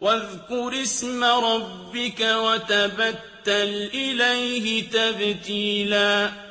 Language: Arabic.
وَاذْكُرِ اسْمَ رَبِّكَ وَتَبَتَّلْ إِلَيْهِ تَبْتِيلًا